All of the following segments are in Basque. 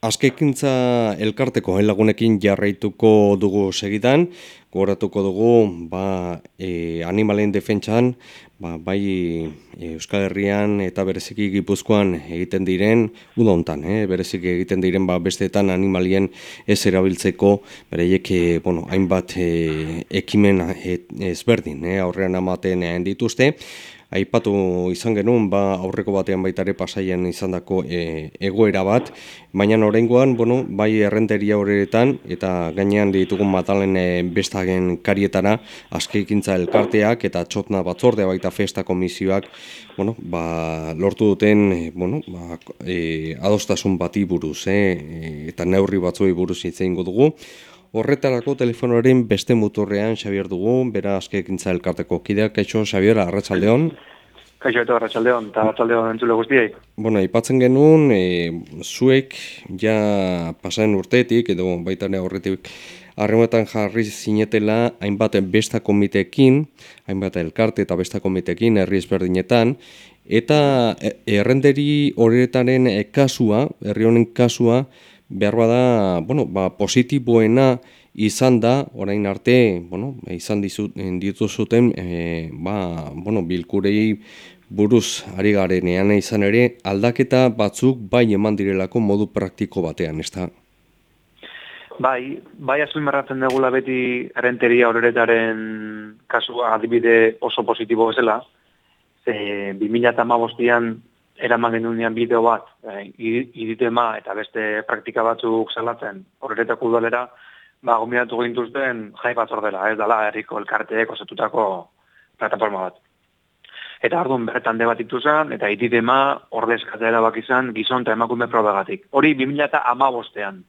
Azkekintza elkarteko helagunekin jarraituko dugu segidan, gogoratuko dugu ba, e, animalen defentsan, ba, bai e, Euskal Herrian eta bereziki Gipuzkoan egiten diren, udontan, eh, bereziki egiten diren ba, besteetan animalien ez erabiltzeko, bereiek e, bueno, hainbat e, ekimen e, ezberdin, eh, aurrean amaten dituzte, aipatu izan genuen ba aurreko batean baita ere pasaien izandako e, egoera bat. Baina oraingoan bueno bai errenteria horretan eta gainean ditugun matalen e, bestagen karietara askekintza elkarteak eta txotna batzordea baita festa komisioak bueno ba, lortu duten e, bueno ba, e, adostasun bati buruz eh, eta neurri batzuei buruz hitze eingo dugu Horretarako telefonoaren beste muturrean Xabier dugu, bera azkekintza elkarteko kideak, kaixo Xabier, arratsaldeon. Kaixo eta arratsaldeon, eta arratsaldeon entzule guztiei. Bueno, aipatzen genuen, e, zuek ja pasaren urtetik, edo baita horretik, harremetan jarri zinetela hainbat besta komitekin, hainbat elkarte eta besta komitekin, herri ezberdinetan, eta e, errenderi horretaren kasua, herri honen kasua, behar bada, bueno, ba, positiboena izan da, orain arte, bueno, izan dizut, ditu zuten, e, ba, bueno, bilkurei buruz ari garenean izan ere, aldaketa batzuk bai eman direlako modu praktiko batean, ez da? Bai, bai azuimarratzen degula beti erenteria horretaren kasua adibide oso positibo bezala, ze 2008an eraman genunean bideo bat, e, iditema eta beste praktika batzuk salatzen horretako udalera, ba, gombinatu gintuzten jai bat ordela, ez dala, erriko elkarteek osatutako plataforma bat. Eta arduan bertan debatitu zen, eta iditema ordezkatera bak izan gizon eta emakume probegatik. Hori 2000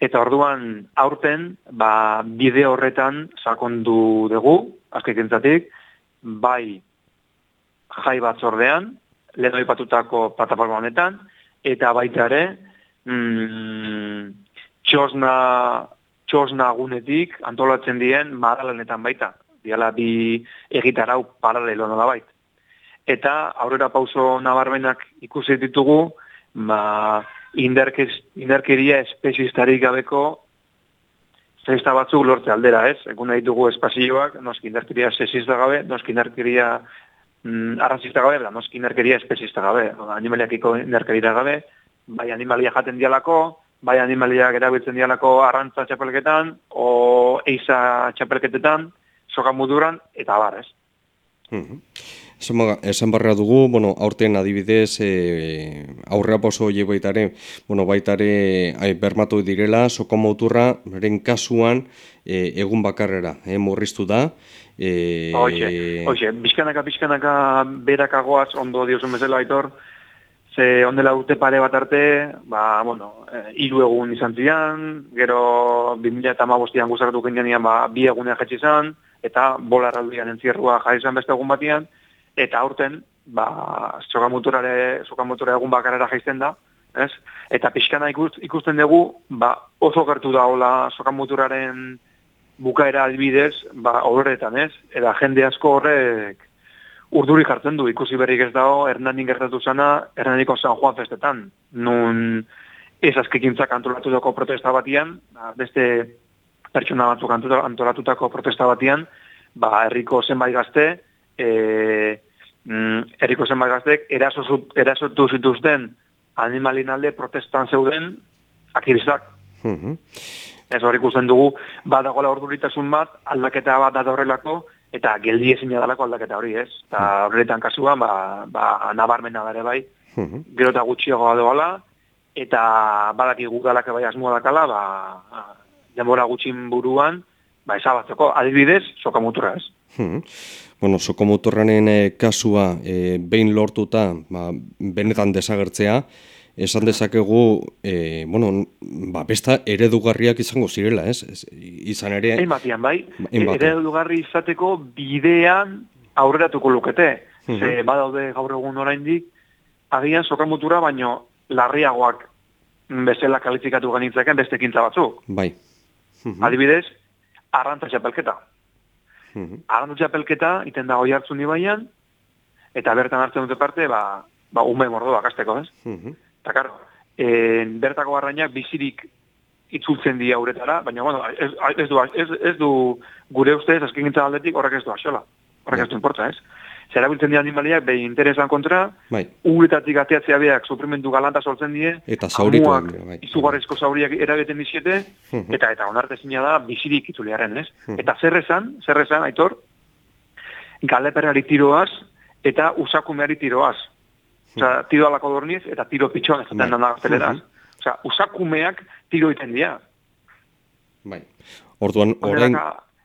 eta orduan aurten, ba, bideo horretan sakondu dugu, azkekentzatik, bai jai bat zordean, lehen patutako plataforma honetan, eta baita ere, mm, txosna, txosna agunetik antolatzen dien maralenetan baita. Diala bi egitarau paralelo nola baita. Eta aurrera pauso nabarmenak ikusi ditugu, ba, inderkeria espezistarik gabeko zesta batzuk lortze aldera, ez? Egun nahi dugu espazioak, noski inderkeria sexista gabe, noski inderkeria mm, arrazista gabe, da, noski inerkeria espezista gabe, animaliakiko inerkeria gabe, bai animalia jaten dialako, bai animaliak erabiltzen dialako arrantza txapelketan, o eiza txapelketetan, soka muduran, eta bar, ez? Mm Esan barra dugu, bueno, aurten adibidez, e, aurrea poso hile baitare, bueno, baitare ai, bermatu direla, soko moturra, beren kasuan, e, egun bakarrera, e, morriztu da, E... Oixe, oixe, bizkanaka, bizkanaka berakagoaz ondo diozun bezala aitor, ze ondela urte pare bat arte, ba, bueno, e, iru egun izan zian, gero 2000 eta mabostian guzartu kendian ba, bi egunea jetxi izan, eta bola erraldian entzierrua jai izan beste egun batian, eta aurten, ba, sokamuturare, sokamuturare egun bakarera jaizten da, ez? Eta pixkana ikusten dugu, ba, oso gertu da hola sokamuturaren bukaera adibidez, ba, horretan ez, eta jende asko horrek urduri jartzen du, ikusi berrik ez dago, Hernanin gertatu zana, Hernaniko San Juan festetan, nun ez azkekintzak antolatu dako protesta batian, ba, beste pertsona batzuk antolatutako protesta batian, ba, herriko zenbait gazte, e, mm, herriko zenbait gaztek, erasotu zituzten animalin alde protestan zeuden, akirizak. Mm Ez hori ikusten dugu, badagoela orduritasun bat, aldaketa bat da horrelako, eta geldi ezin dalako aldaketa hori, ez? Eta hmm. horretan kasuan, ba, ba, nabarmena dare bai, hmm. gero eta gutxiagoa doala, eta badaki gudalak bai asmoa dakala, ba, denbora gutxin buruan, ba, esabatzeko, adibidez, sokamutura, ez? Hmm. Bueno, sokomotorranen eh, kasua eh, behin lortuta, ba, benetan desagertzea, esan dezakegu, e, bueno, ba, besta eredugarriak izango zirela, ez? ez izan ere... Batian, bai. Eredugarri izateko bidean aurreratuko lukete. Uh Ze badaude gaur egun oraindik agian sokamutura, baino larriagoak bezala kalifikatu genitzeken beste kintza batzuk. Bai. Adibidez, arrantza txapelketa. Uh -huh. Arrantza txapelketa, iten dago jartzen baian, eta bertan hartzen dute parte, ba, ba ume mordoak azteko, ez? Uh Eta, karo, e, bertako arrainak bizirik itzultzen dira uretara, baina bueno, ez, ez, du, ez, ez du gure ustez azken aldetik horrek ez du asola. Horrek ez du importa, ez? Zera biltzen dira animaliak, behi interesan kontra, bai. uretatik ateatzea beak suprimentu galanta sortzen die, eta zauritu, bai. izugarrizko zauriak erageten diziete, eta eta onarte zina da bizirik itzulearen, ez? Eta zer esan, zer esan, aitor, galeperari tiroaz, eta usakumeari tiroaz. Osa, tiro alako dorniz, eta tiro pitxoan ez zaten bai. danda Osa, usakumeak tiro iten dira. Bai. Orduan, orain,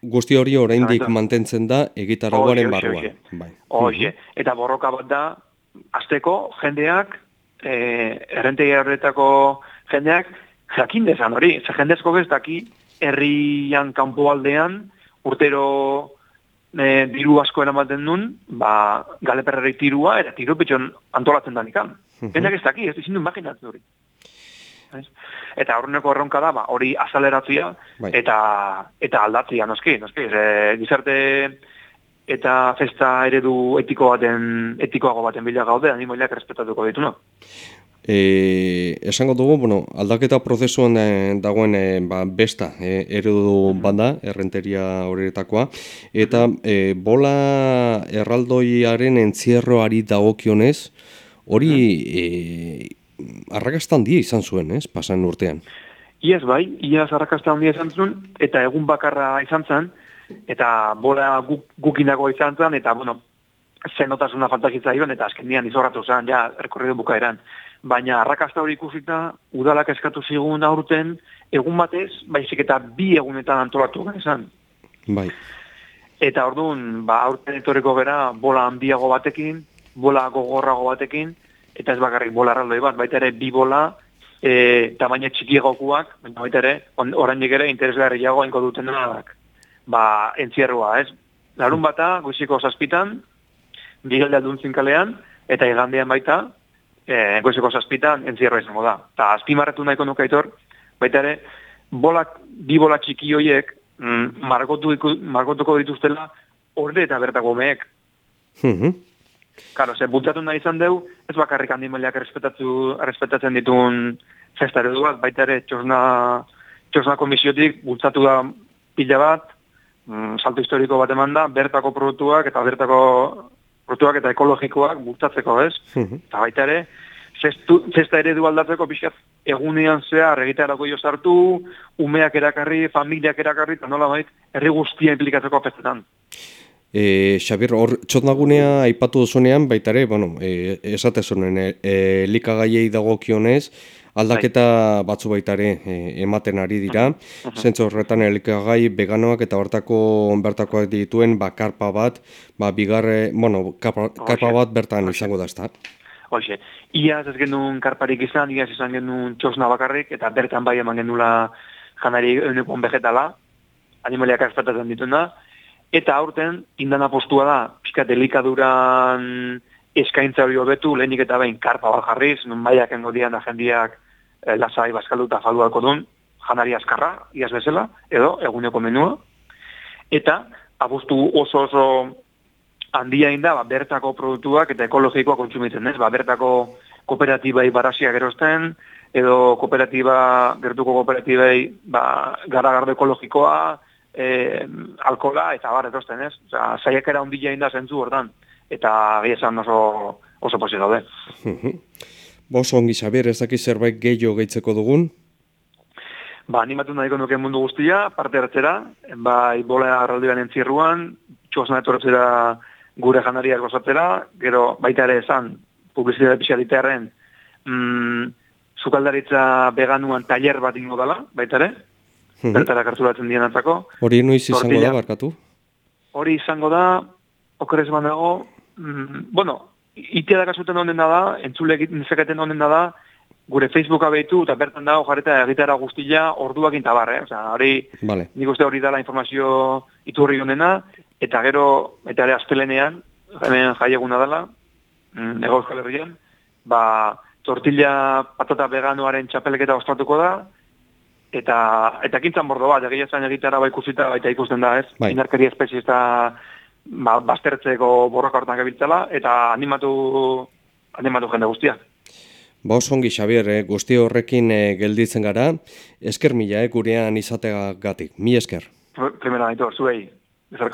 guzti hori oraindik mantentzen da egitaragoaren barruan. Bai. Oie, eta borroka bat da, azteko jendeak, e, errentei horretako jendeak, jakin dezan hori, ze jendezko daki, herrian kanpo aldean, urtero e, diru asko eramaten duen, ba, galeperrari tirua, eta tiru petxon antolatzen da nikan. Uh -huh. ez daki, ez dizin duen imaginatzen hori. Eta horreneko erronka da, ba, hori azaleratzia, bai. eta, eta aldatzia, noski, noski, e, gizarte eta festa eredu etiko baten, etikoago baten bila gaude, animoileak respetatuko ditu, no? E, esango dugu, bueno, aldaketa prozesuan e, dagoen e, ba, besta e, eredu banda, errenteria horretakoa, eta e, bola erraldoiaren entzierroari dagokionez, hori e, arrakastan dia izan zuen, ez, pasan urtean? Iaz bai, iaz arrakastan dia izan zuen, eta egun bakarra izan zen, eta bola guk, gukinago izan zen, eta, bueno, zenotasuna faltakitza eta azken dian izorratu zen, ja, erkorridu bukaeran baina arrakasta hori ikusita udalak eskatu zigun aurten egun batez, baizik eta bi egunetan antolatu izan. Bai. Eta orduan, ba, aurten etoreko gera bola handiago batekin, bola gogorrago batekin, eta ez bakarrik bola arraldoi bat, baita ere bi bola, e, tamaina txikiegokuak, baina baita ere, orain ere interesgarri jago inko duten denak, ba, entzierroa, ez? Larun bata, goiziko zazpitan, bigalde alduntzin kalean, eta igandean baita, eh, goizeko zazpitan entzierra izango da. Ta azpimarratu nahiko nukaitor, baita ere, bolak, bi bola txiki hoiek, mm, margotu, margotuko dituztela, orde eta bertako meek. Mm Karo, ze bultatu nahi izan deu, ez bakarrik handimaliak errespetatzen ditun festa bat, baita ere txosna, txosna komisiotik bultzatu da pila bat, mm, salto historiko bat eman da, bertako produktuak eta bertako produktuak eta ekologikoak bultatzeko, ez? Eta baita ere, zestu, zesta ere du aldatzeko pixkat egunean zea, regitarako jo sartu, umeak erakarri, familiak erakarri, eta nola bait, herri guztia implikatzeko apestetan. E, Xabir, hor txotnagunea aipatu duzunean, baita ere, bueno, e, esate zonen, e, e, likagaiei dago kionez, aldaketa bai. batzu baita ere e, ematen ari dira. Uh Zentzu horretan elikagai veganoak eta hortako bertakoak dituen ba, karpa bat, ba, bigarre, bueno, karpa, karpa bat bertan izango da, ezta? Hoxe, iaz ez genuen karparik izan, iaz izan genuen txosna bakarrik, eta bertan bai eman genula janari eunekon vegetala, animaliak azpatatzen dituna, eta aurten indana postua da, pixka delikaduran eskaintza hori hobetu, lehenik eta behin karpa bat jarriz, nun baiak engo dian agendiak e, lasai bazkalduta falduako duen, janari azkarra, iaz bezala, edo eguneko menua, eta abustu oso oso handia inda, ba, bertako produktuak eta ekologikoa kontsumitzen, ez? Ba, bertako kooperatibai barasia gerosten, edo kooperatiba, gertuko kooperatibai, ba, garagardo ekologikoa, e, alkola, eta bar, erosten, ez? Osa, zaiekera handia inda zentzu hortan eta esan oso, oso posi daude. Boso ongi Xabier, ez dakiz zerbait gehiago gehitzeko dugun? Ba, animatu nahiko nuke mundu guztia, parte hartzera, ba, ibola arraldian entzirruan, txosna etortzera gure janariak gozatzera, gero baita ere esan, publizitate pixalitearen, mm, zukaldaritza veganuan taller bat ingo dela, baita ere, bertara karturatzen dien atzako. Hori nuiz izango da, barkatu? Hori izango da, okerez banago, mm, bueno, itea da kasuten honen da, entzule egiten honen da, gure Facebooka behitu, eta bertan dago jarreta egitara guztia orduak intabar, eh? Osa, hori, vale. nik uste hori dela informazio iturri honena, eta gero, eta ere aztelenean, hemen jaieguna dela, mm, ego euskal herrian, ba, tortilla patata veganoaren txapeleketa ostatuko da, eta eta kintzan bordo bat, egia zain egitara ba ikusita baita ikusten da, ez? Bai. Inarkeria espeziesta ba, baztertzeko borroka hortan gabiltzela, eta animatu, animatu jende guztia. Ba osongi Xabier, eh, guzti horrekin eh, gelditzen gara, esker mila eh, gurean izateagatik, mi esker. Primera, zuei.